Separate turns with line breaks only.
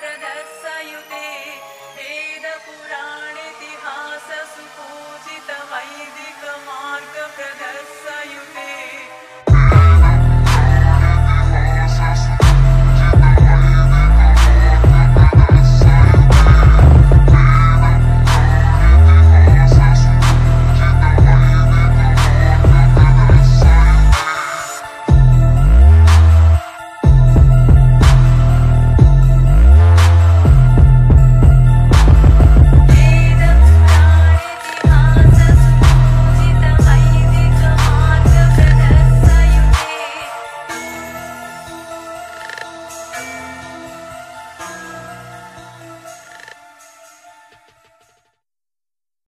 brother.